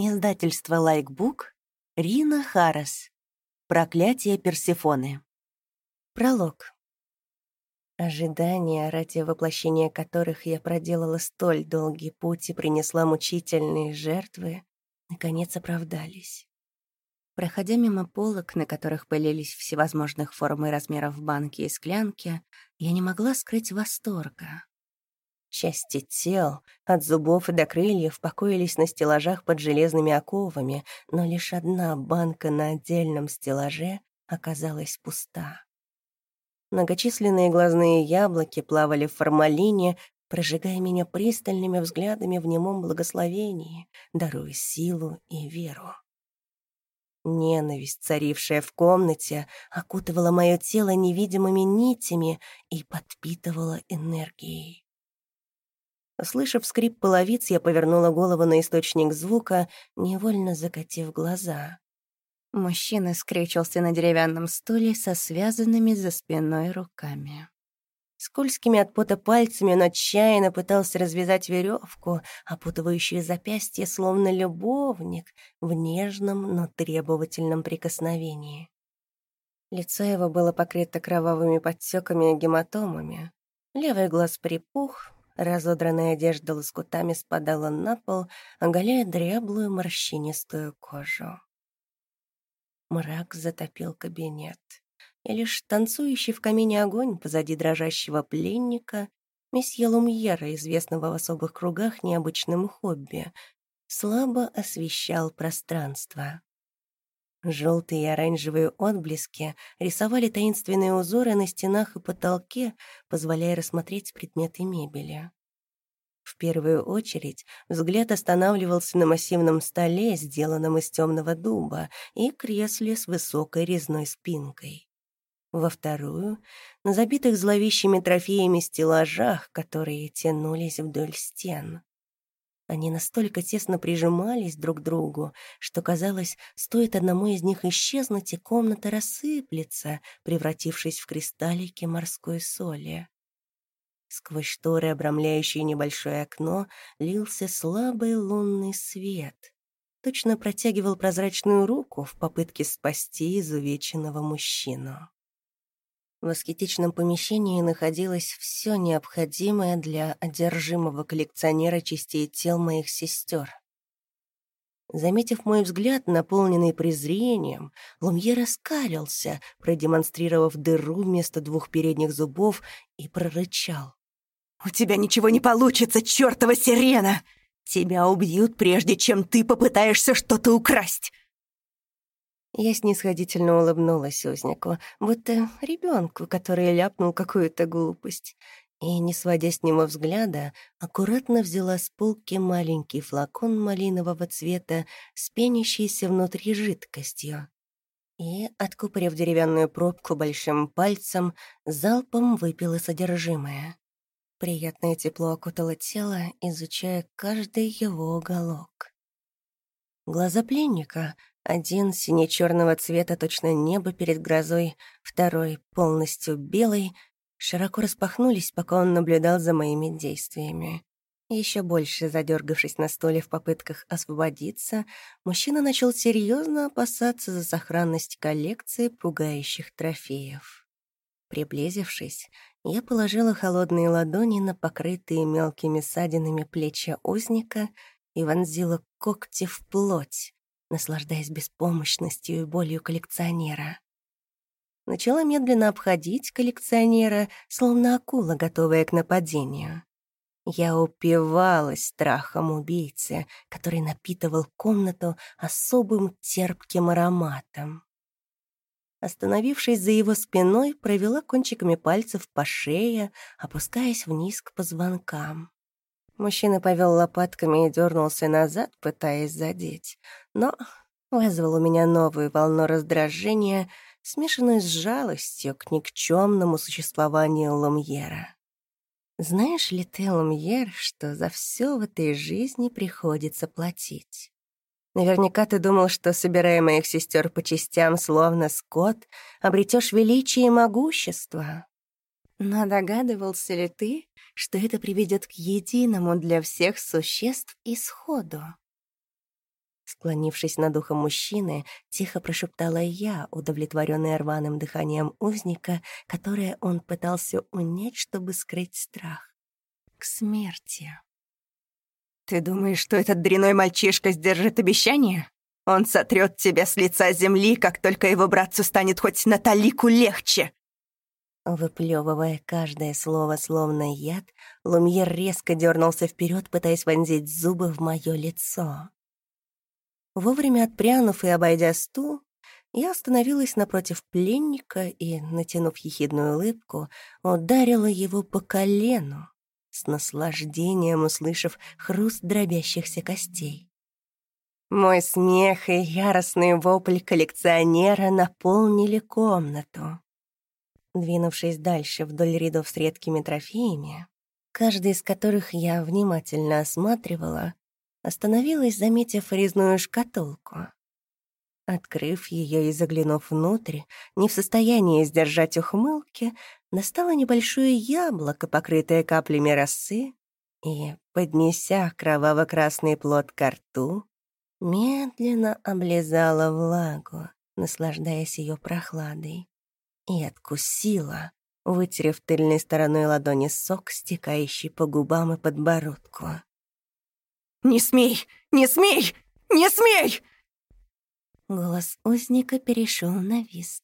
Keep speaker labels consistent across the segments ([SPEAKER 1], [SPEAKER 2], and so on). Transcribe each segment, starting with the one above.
[SPEAKER 1] Издательство «Лайкбук», Рина Харрес. «Проклятие Персифоны». Пролог. Ожидания, ради воплощения которых я проделала столь долгий путь и принесла мучительные жертвы, наконец оправдались. Проходя мимо полок, на которых пылились всевозможных форм и размеров банки и склянки, я не могла скрыть восторга. Части тел, от зубов до крыльев, покоились на стеллажах под железными оковами, но лишь одна банка на отдельном стеллаже оказалась пуста. Многочисленные глазные яблоки плавали в формалине, прожигая меня пристальными взглядами в немом благословении, даруя силу и веру. Ненависть, царившая в комнате, окутывала мое тело невидимыми нитями и подпитывала энергией. Услышав скрип половиц, я повернула голову на источник звука, невольно закатив глаза. Мужчина скрючился на деревянном стуле со связанными за спиной руками. Скользкими от пота пальцами он отчаянно пытался развязать веревку, опутывающую запястье, словно любовник, в нежном, но требовательном прикосновении. Лицо его было покрыто кровавыми подтеками и гематомами. Левый глаз припух, Разодранная одежда лоскутами спадала на пол, оголяя дряблую морщинистую кожу. Мрак затопил кабинет, и лишь танцующий в камине огонь позади дрожащего пленника, месье Лумьера, известного в особых кругах необычным хобби, слабо освещал пространство. Желтые и оранжевые отблески рисовали таинственные узоры на стенах и потолке, позволяя рассмотреть предметы мебели. В первую очередь взгляд останавливался на массивном столе, сделанном из темного дуба, и кресле с высокой резной спинкой. Во вторую — на забитых зловещими трофеями стеллажах, которые тянулись вдоль стен. Они настолько тесно прижимались друг к другу, что, казалось, стоит одному из них исчезнуть, и комната рассыплется, превратившись в кристаллики морской соли. Сквозь шторы, обрамляющие небольшое окно, лился слабый лунный свет. Точно протягивал прозрачную руку в попытке спасти изувеченного мужчину. В аскетичном помещении находилось все необходимое для одержимого коллекционера частей тел моих сестер. Заметив мой взгляд, наполненный презрением, Лумье раскалился, продемонстрировав дыру вместо двух передних зубов, и прорычал. «У тебя ничего не получится, чертова сирена! Тебя убьют, прежде чем ты попытаешься что-то украсть!» Я снисходительно улыбнулась узнику, будто ребенку, который ляпнул какую-то глупость, и, не сводя с него взгляда, аккуратно взяла с полки маленький флакон малинового цвета с пенящейся внутри жидкостью. И, откупорив деревянную пробку большим пальцем, залпом выпила содержимое. Приятное тепло окутало тело, изучая каждый его уголок. Глаза пленника один сине-черного цвета, точно небо перед грозой, второй полностью белый, широко распахнулись, пока он наблюдал за моими действиями. Еще больше задергавшись на столе в попытках освободиться, мужчина начал серьезно опасаться за сохранность коллекции пугающих трофеев. Приблизившись, я положила холодные ладони на покрытые мелкими ссадинами плечи узника и вонзила когти в плоть, наслаждаясь беспомощностью и болью коллекционера. Начала медленно обходить коллекционера, словно акула, готовая к нападению. Я упивалась страхом убийцы, который напитывал комнату особым терпким ароматом. Остановившись за его спиной, провела кончиками пальцев по шее, опускаясь вниз к позвонкам. Мужчина повел лопатками и дернулся назад, пытаясь задеть, но вызвал у меня новую волну раздражения, смешанную с жалостью к никчемному существованию Лумьера. Знаешь ли ты, Лумьер, что за все в этой жизни приходится платить? Наверняка ты думал, что, собирая моих сестер по частям, словно скот, обретешь величие и могущество. Но догадывался ли ты, что это приведет к единому для всех существ исходу? Склонившись над ухом мужчины, тихо прошептала я, удовлетворенная рваным дыханием узника, которое он пытался унять, чтобы скрыть страх. К смерти.
[SPEAKER 2] «Ты думаешь, что этот дряной мальчишка сдержит обещание? Он сотрет тебя с лица земли, как только его братцу станет хоть на талику легче!»
[SPEAKER 1] Выплевывая каждое слово словно яд, Лумьер резко дернулся вперед, пытаясь вонзить зубы в мое лицо. Вовремя отпрянув и обойдя стул, я остановилась напротив пленника и, натянув ехидную улыбку, ударила его по колену, с наслаждением услышав хруст дробящихся костей. Мой смех и яростный вопль коллекционера наполнили комнату. Двинувшись дальше вдоль рядов с редкими трофеями, каждый из которых я внимательно осматривала, остановилась, заметив резную шкатулку. Открыв ее и заглянув внутрь, не в состоянии сдержать ухмылки, достала небольшое яблоко, покрытое каплями росы, и, поднеся кроваво-красный плод ко рту, медленно облизала влагу, наслаждаясь ее прохладой и откусила, вытерев тыльной стороной ладони сок, стекающий по губам и подбородку.
[SPEAKER 2] «Не смей! Не смей! Не смей!»
[SPEAKER 1] Голос узника перешел на виск.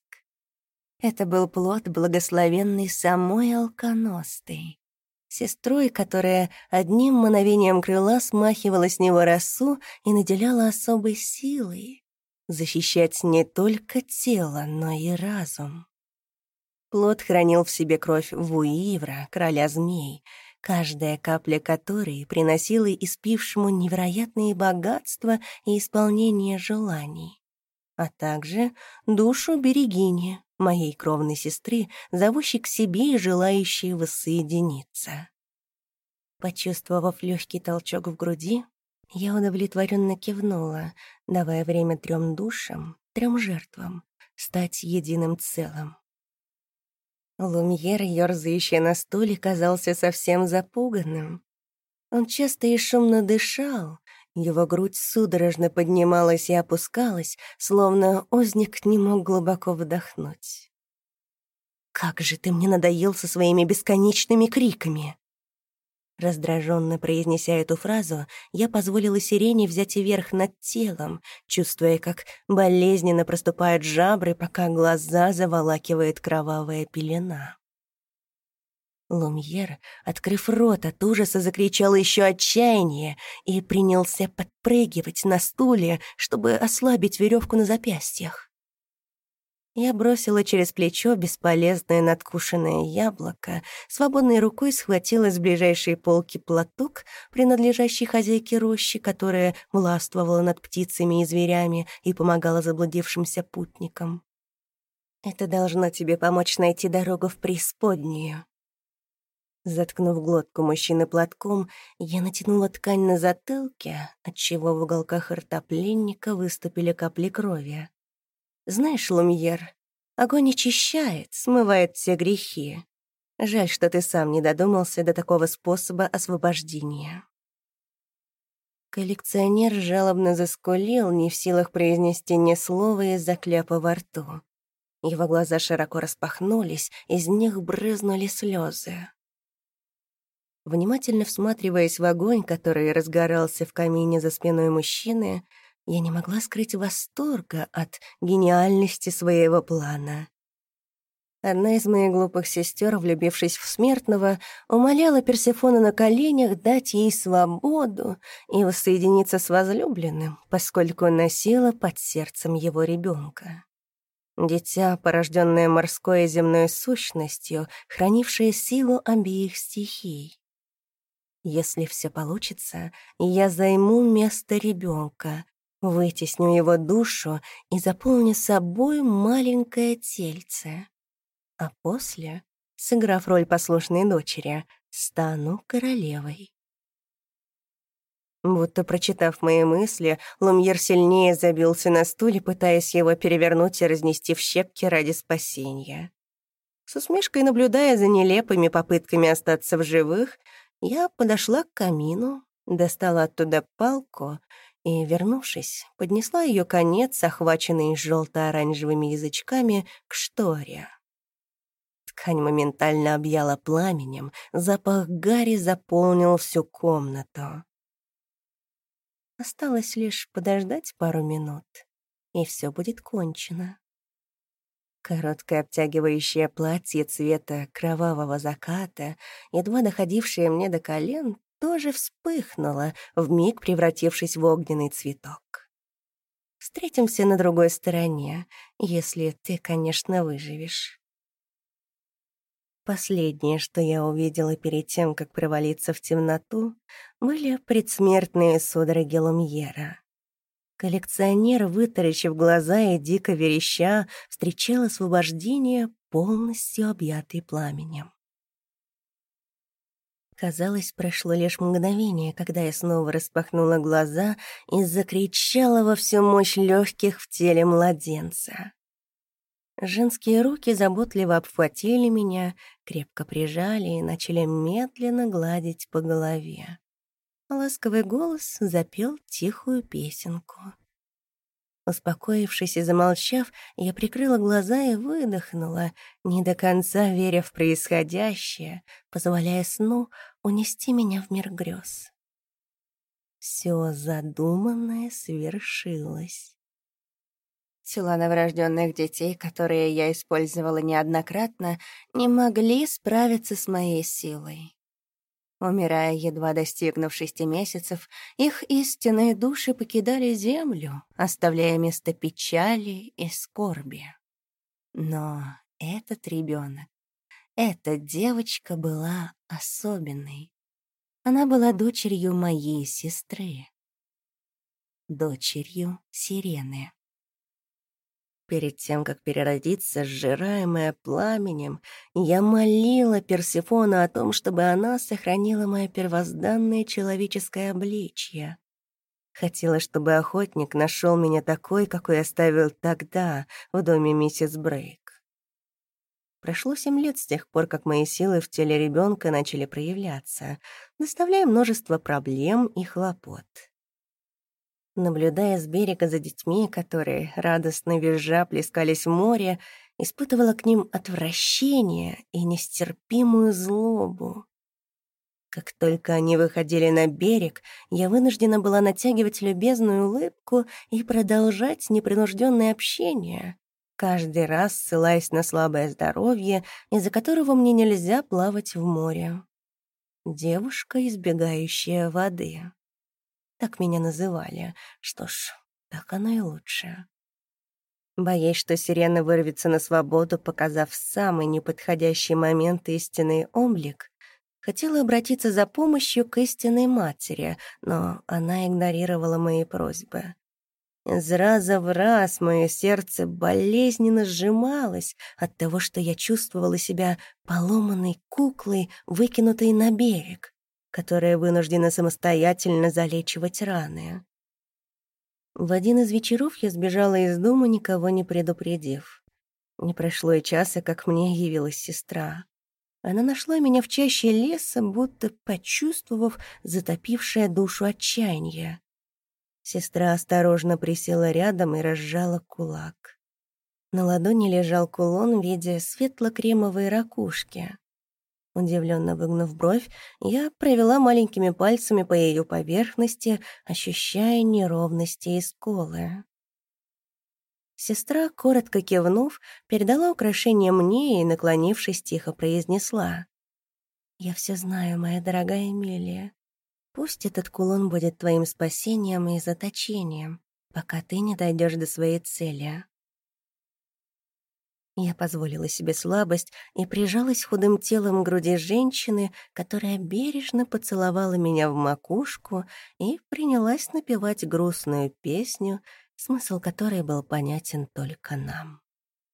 [SPEAKER 1] Это был плод благословенный самой алконостой, сестрой, которая одним мановением крыла смахивала с него росу и наделяла особой силой защищать не только тело, но и разум. Плод хранил в себе кровь Вуивра, короля змей, каждая капля которой приносила испившему невероятные богатства и исполнение желаний, а также душу Берегини, моей кровной сестры, зовущей к себе и желающей воссоединиться. Почувствовав легкий толчок в груди, я удовлетворенно кивнула, давая время трем душам, трем жертвам, стать единым целым. Лумьер, ерзающий на стуле, казался совсем запуганным. Он часто и шумно дышал, его грудь судорожно поднималась и опускалась, словно узник не мог глубоко вдохнуть. «Как же ты мне надоел со своими бесконечными криками!» Раздраженно произнеся эту фразу, я позволила сирене взять верх над телом, чувствуя, как болезненно проступают жабры, пока глаза заволакивает кровавая пелена. Лумьер, открыв рот от ужаса, закричал еще отчаяние и принялся подпрыгивать на стуле, чтобы ослабить веревку на запястьях. Я бросила через плечо бесполезное надкушенное яблоко, свободной рукой схватила с ближайшей полки платок, принадлежащий хозяйке рощи, которая властвовала над птицами и зверями и помогала заблудившимся путникам. «Это должно тебе помочь найти дорогу в преисподнюю». Заткнув глотку мужчины платком, я натянула ткань на затылке, отчего в уголках рта пленника выступили капли крови. Знаешь, Лумьер, огонь очищает, смывает все грехи. Жаль, что ты сам не додумался до такого способа освобождения. Коллекционер жалобно заскулил, не в силах произнести ни слова из-за кляпа во рту. Его глаза широко распахнулись, из них брызнули слезы. Внимательно всматриваясь в огонь, который разгорался в камине за спиной мужчины, я не могла скрыть восторга от гениальности своего плана. Одна из моих глупых сестер, влюбившись в смертного, умоляла Персефона на коленях дать ей свободу и воссоединиться с возлюбленным, поскольку носила под сердцем его ребенка. Дитя, порожденное морской и земной сущностью, хранившее силу обеих стихий. Если все получится, я займу место ребенка, Вытесню его душу и заполню собой маленькое тельце. А после, сыграв роль послушной дочери, стану королевой. Будто прочитав мои мысли, Лумьер сильнее забился на стуле, пытаясь его перевернуть и разнести в щепки ради спасения. С усмешкой наблюдая за нелепыми попытками остаться в живых, я подошла к камину, достала оттуда палку и, вернувшись, поднесла ее конец, охваченный желто-оранжевыми язычками, к шторе. Ткань моментально объяла пламенем, запах гари заполнил всю комнату. Осталось лишь подождать пару минут, и все будет кончено. Короткое обтягивающее платье цвета кровавого заката, едва доходившее мне до колен, тоже вспыхнуло, вмиг превратившись в огненный цветок. Встретимся на другой стороне, если ты, конечно, выживешь. Последнее, что я увидела перед тем, как провалиться в темноту, были предсмертные судороги Лумьера. Коллекционер, вытаращив глаза и дико вереща, встречал освобождение, полностью объятый пламенем. Казалось, прошло лишь мгновение, когда я снова распахнула глаза и закричала во всю мощь легких в теле младенца. Женские руки заботливо обхватили меня, крепко прижали и начали медленно гладить по голове. Ласковый голос запел тихую песенку. Успокоившись и замолчав, я прикрыла глаза и выдохнула, не до конца веря в происходящее, позволяя сну унести меня в мир грез. Все задуманное свершилось.
[SPEAKER 2] Тела новорожденных детей, которые я использовала неоднократно, не могли справиться с моей силой. Умирая, едва достигнув шести месяцев, их истинные души покидали землю, оставляя место печали и скорби. Но этот ребенок, эта девочка была особенной. Она была дочерью моей сестры, дочерью Сирены.
[SPEAKER 1] Перед тем, как переродиться, сжираемая пламенем, я молила Персифона о том, чтобы она сохранила мое первозданное человеческое обличье. Хотела, чтобы охотник нашел меня такой, какой оставил тогда в доме миссис Брейк. Прошло семь лет с тех пор, как мои силы в теле ребенка начали проявляться, доставляя множество проблем и хлопот. Наблюдая с берега за детьми, которые, радостно визжа, плескались в море, испытывала к ним отвращение и нестерпимую злобу. Как только они выходили на берег, я вынуждена была натягивать любезную улыбку и продолжать непринужденное общение, каждый раз ссылаясь на слабое здоровье, из-за которого мне нельзя плавать в море. Девушка, избегающая воды. Так меня называли. Что ж, так оно и лучше. Боясь, что сирена вырвется на свободу, показав самый неподходящий момент истинный облик, хотела обратиться за помощью к истинной матери, но она игнорировала мои просьбы. Из раза в раз мое сердце болезненно сжималось от того, что я чувствовала себя поломанной куклой, выкинутой на берег которая вынуждена самостоятельно залечивать раны. В один из вечеров я сбежала из дома, никого не предупредив. Не прошло и часа, как мне явилась сестра. Она нашла меня в чаще леса, будто почувствовав затопившее душу отчаяние. Сестра осторожно присела рядом и разжала кулак. На ладони лежал кулон в виде светло-кремовой ракушки. Удивленно выгнув бровь, я провела маленькими пальцами по ее поверхности, ощущая неровности и сколы. Сестра, коротко кивнув, передала украшение мне и, наклонившись, тихо произнесла. «Я все знаю, моя дорогая Эмилия. Пусть этот кулон будет твоим спасением и заточением, пока ты не дойдешь до своей цели. Я позволила себе слабость и прижалась худым телом к груди женщины, которая бережно поцеловала меня в макушку и принялась напевать грустную песню, смысл которой был понятен только нам.